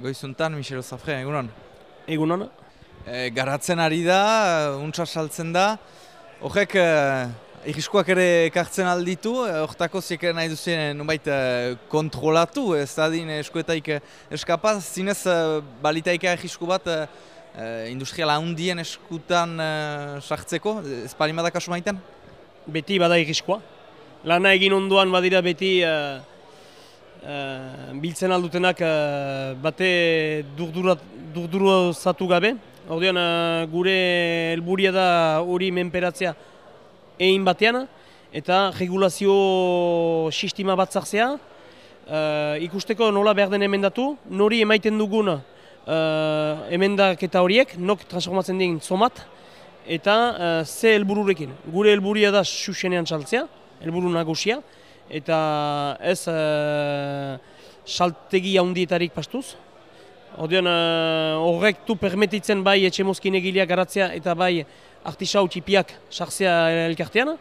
goizuntan, Michel Zafre, egunon. Egunon. E, garatzen ari da, untsa saltzen da. Horrek, e, irriskuak ere ekartzen alditu, e, hortako ziek nahi duzien nubait e, kontrolatu, ez da din eskuetaik eskapaz, zinez e, balitaik irrisku bat e, e, industriala handien eskutan e, sartzeko, ez pali madak asu maiten? Beti bada irriskua. Lana egin onduan badira beti uh, uh, biltzen aldutenak uh, bate durduru zatu gabe. Ordean uh, gure helburia da hori menperatzea egin batean eta regulazio sistema bat zartzea. Ikusteko nola behar den emendatu, nori emaiten dugun uh, emendak eta horiek, nok transformatzen den zomat, eta uh, ze helbururekin. Gure helburia da susenean saltzea helburu nagusia, eta ez uh, saltegi handietarik pastuz. Odean uh, horrek du permetitzen bai etxe mozkin egileak garatzea eta bai artisau txipiak sartzea elkartean.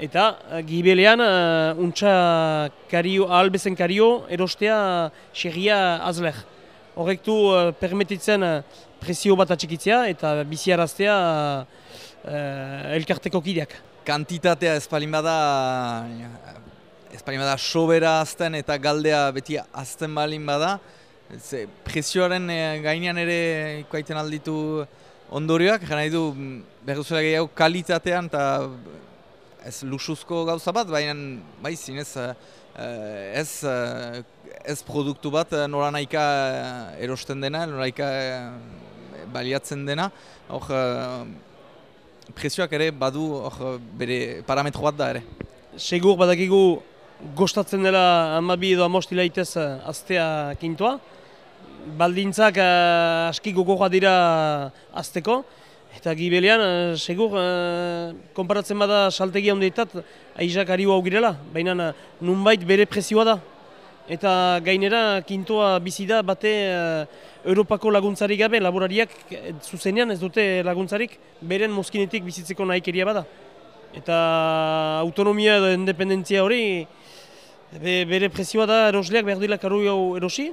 Eta uh, gibelean uh, untxa kario, ahalbezen kario erostea xerria azler. Horrek du uh, permetitzen presio bat atxikitzea eta biziaraztea uh, elkarteko kideak kantitatea ezpalin bada ezpalin bada sobera azten eta galdea beti azten balin bada Ze, presioaren eh, gainean ere ikuaiten alditu ondorioak, jena du behar gehiago kalitatean eta ez luxuzko gauza bat, baina bai zinez uh, ez, ez produktu bat nora nahika erosten dena, nora nahika baliatzen dena. Hor, presioak ere badu or, bere parametro bat da ere. Segur badakigu gostatzen dela amabi edo amostila itez eh, aztea kintoa. Baldintzak uh, aski gogoa dira azteko. Eta gibelean, uh, segur, uh, konparatzen bada saltegi handietat, aizak hau girela. Baina nunbait bere presioa da. Eta gainera, kintoa bizi da bate Europako laguntzarik gabe, laborariak zuzenean ez dute laguntzarik, beren mozkinetik bizitzeko nahikeria bada. Eta autonomia edo independentzia hori, bere prezioa da erosleak behar dila karu erosi.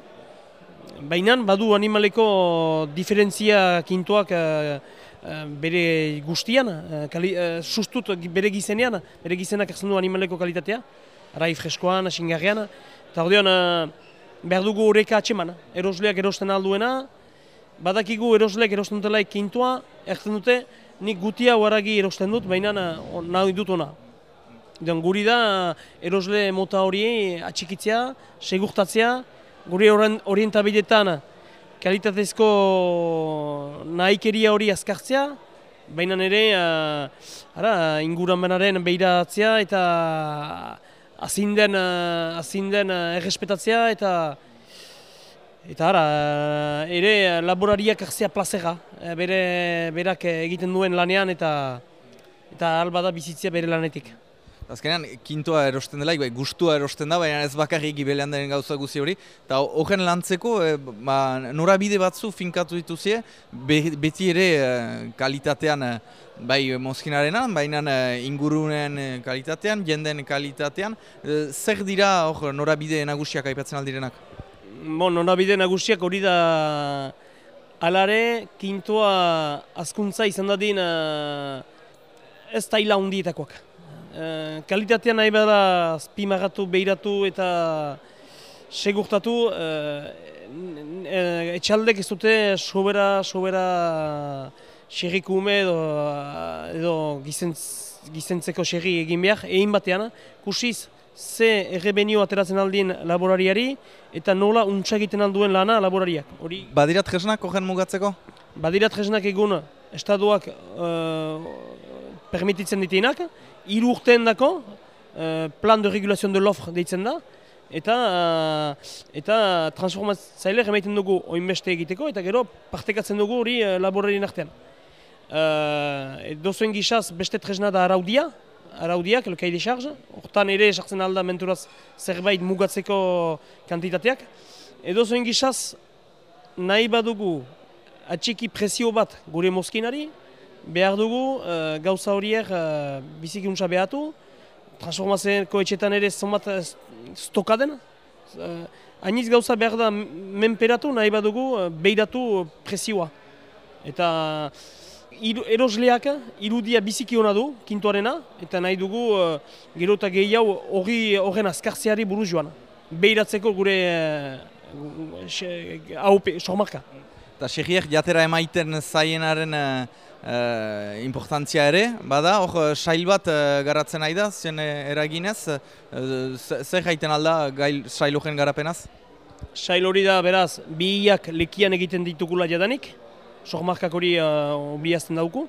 Baina badu animaleko diferentzia kintuak uh, bere guztian, uh, sustut bere gizenean, bere gizenak erzen du animaleko kalitatea, rai freskoan, xingarrean. Eta hori behar dugu horreka atxeman, erosleak erosten alduena, badakigu erosleak erosten dutela ekintua, erten dute, nik gutia horregi erosten dut, baina nahi dut ona. Den guri da erosle mota hori atxikitzea, segurtatzea, guri orientabidetan kalitatezko nahikeria hori azkartzea, baina nire uh, inguran benaren behiratzea eta azinden, uh, azinden uh, errespetatzea eta eta ara, ere laborariak hartzea plazera, bere, berak egiten duen lanean eta eta alba da bizitzea bere lanetik. Azkenean, kintoa erosten dela, bai, gustua erosten da, baina ez bakarrik gibelean den gauza guzi hori. Eta horren lantzeko, e, ba, norabide batzu finkatu dituzie, beti ere kalitatean bai mozkinarena, baina ingurunen kalitatean, jenden kalitatean. Zer dira hor norabide nagusiak aipatzen aldirenak? Bon, norabide nagusiak hori da alare, kintoa azkuntza izan dadin ez taila hundietakoak. Uh, kalitatean nahi bada spimagatu, behiratu eta segurtatu, uh, etxaldek ez dute sobera, sobera xerrikume edo, edo gizentz, gizentzeko xerri egin behar, egin batean, kusiz, ze errebenio ateratzen aldien laborariari eta nola untsa egiten alduen lana laborariak. Hori... Badirat jesnak kogen mugatzeko? Badirat jesnak egun estaduak uh, permititzen diteinak, hiru urtean dako, uh, plan de regulazion de l'offre deitzen da, eta uh, eta transformatzaile emaiten dugu oinbeste egiteko, eta gero partekatzen dugu hori uh, laborarien artean. Uh, Dozoen gizaz beste tresna da araudia, araudiak, elkai de charge. Hortan ere esartzen alda menturaz zerbait mugatzeko kantitateak. Edo zoen gizaz nahi badugu atxiki presio bat gure mozkinari, behar dugu uh, gauza horiek uh, biziki untsa behatu, transformazioeko etxetan ere zonbat uh, stokaden, uh, hainiz gauza behar da menperatu nahi badugu beiratu presioa. Eta iru, erosleak irudia biziki hona du, kintuarena, eta nahi dugu uh, gero eta gehiago hori horren azkartzeari buruz joan. Beiratzeko gure uh, haupe, sohmarka. Eta segiek jatera emaiten zaienaren uh, uh, importantzia ere, bada, hor sail bat uh, garatzen nahi da, zen eraginez, uh, zer jaiten alda gail sailogen garapenaz? Sail hori da, beraz, bihiak lekian egiten ditugula jadanik, sohmarkak hori uh, dauku.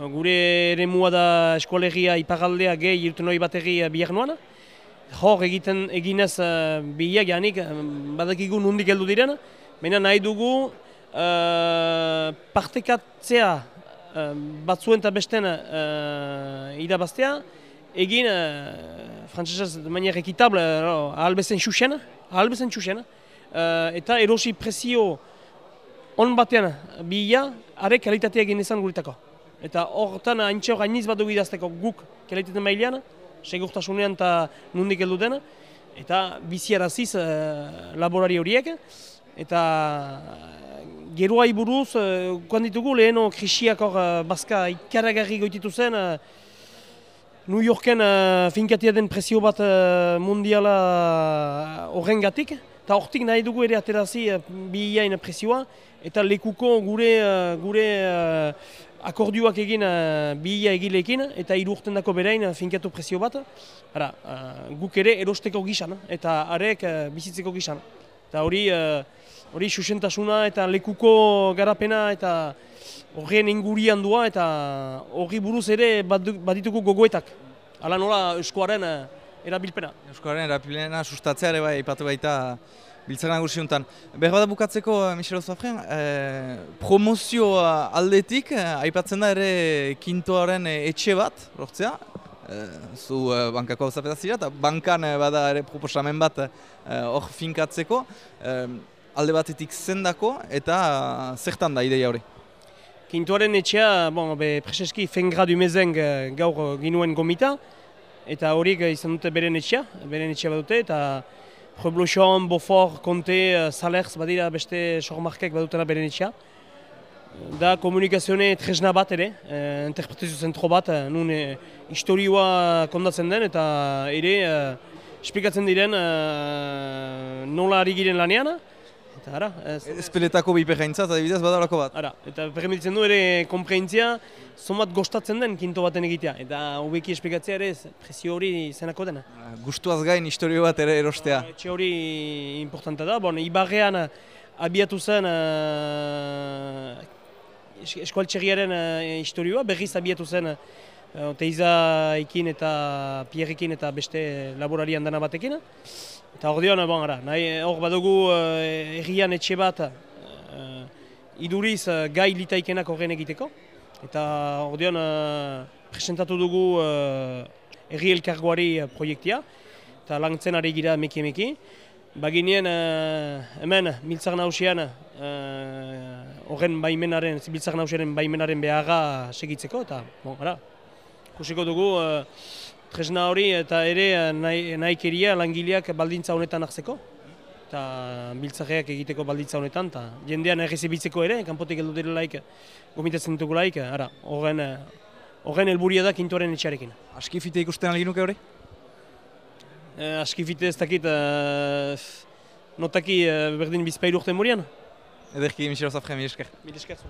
Gure ere mua da eskolegia ipagaldea gehi irtenoi bat egi bihar nuana. Hor egiten eginez uh, bihiak janik, badakigu nundik heldu direna. Baina nahi dugu uh, partekatzea uh, batzuen eta besten uh, irabaztea, egin, uh, frantzesez, de manier ekitable, uh, ahalbezen xuxena, ahalbezen xuxena, uh, eta erosi presio on batean bila, are kalitatea egin izan guritako. Eta horretan haintxe hor hainiz bat dugidazteko guk kalitatea mailean, segurtasunean eta nundik heldu eta biziaraziz uh, laborari horiek, eta geroai buruz, uh, ditugu leheno krisiak hor uh, bazka ikaragarri goititu zen, uh, New Yorken uh, finkatia den presio bat uh, mundiala horren gatik, eta hortik nahi dugu ere aterazi uh, bi presioa, eta lekuko gure uh, gure uh, akordioak egin uh, bihia egileekin eta irurten dako berein uh, finkatu presio bat. Ara, uh, guk ere erosteko gizan eta arek uh, bizitzeko gizan. Eta hori uh, hori susentasuna eta lekuko garapena eta horren ingurian dua eta hori buruz ere badituko gogoetak. Hala nola eskoaren uh, erabilpena. Eskoaren erabilpena sustatzea ere bai, ipatu baita Biltzak nagusi honetan. Behar da bukatzeko, eh, Michel Ozafren, eh, promozio aldetik, eh, aipatzen da ere kintoaren eh, etxe bat, rohtzea, eh, zu eh, bankako hau zapetazira, eta bankan eh, bada ere proposamen bat hor eh, finkatzeko, eh, alde batetik zendako eta uh, zertan da ideia hori? Kintoaren etxea, bon, be, preseski fengra du mezen gaur ginuen gomita, eta horiek izan dute beren etxea, beren etxea bat dute, eta Reblochon, Beaufort, Conte, uh, Salers, badira beste sormarkek badutena beren itxea. Da komunikazione tresna bat ere, eh, interpretazio zentro bat, nun eh, historioa kondatzen den eta ere eh, esplikatzen diren eh, nola ari giren lanean. Ara, ez... Espeletako bipe jaintzat, adibidez, badalako bat. Ara, eta permititzen du ere komprehentzia, zomat gostatzen den kinto baten egitea. Eta hobeki esplikatzea ere, presio hori zenako dena. Ah, gustuaz gain historio bat ere erostea. Etxe hori importanta da. Bon, Ibarrean abiatu zen uh, eskualtxerriaren uh, historioa, berriz abiatu zen uh, Teiza ikin eta Pierrekin eta beste laborarian dana batekin. Eta hor dion, bon, ara, nahi, hor badugu uh, errian etxe bat uh, iduriz uh, gai litaikenak horren egiteko. Eta hor dion, presentatu dugu uh, erri elkargoari proiektia. Eta langtzen ari gira meki emeki. Baginien uh, hemen miltzak nausian horren baimenaren, miltzak nausiaren baimenaren beharra segitzeko. Eta, bon, ara, kusiko dugu, tresna hori eta ere nahi, nahi langileak baldintza honetan hartzeko. Eta biltzajeak egiteko baldintza honetan, eta jendean errezibitzeko ere, kanpotik heldu dira gomitatzen laik, ara, horren, horren helburia da kintuaren etxarekin. Askifite ikusten alginuke hori? Eh, askifite ez dakit, eh, notaki eh, berdin bizpailu urte morian. Ederki, Michel Osafre, mi esker. Mi esker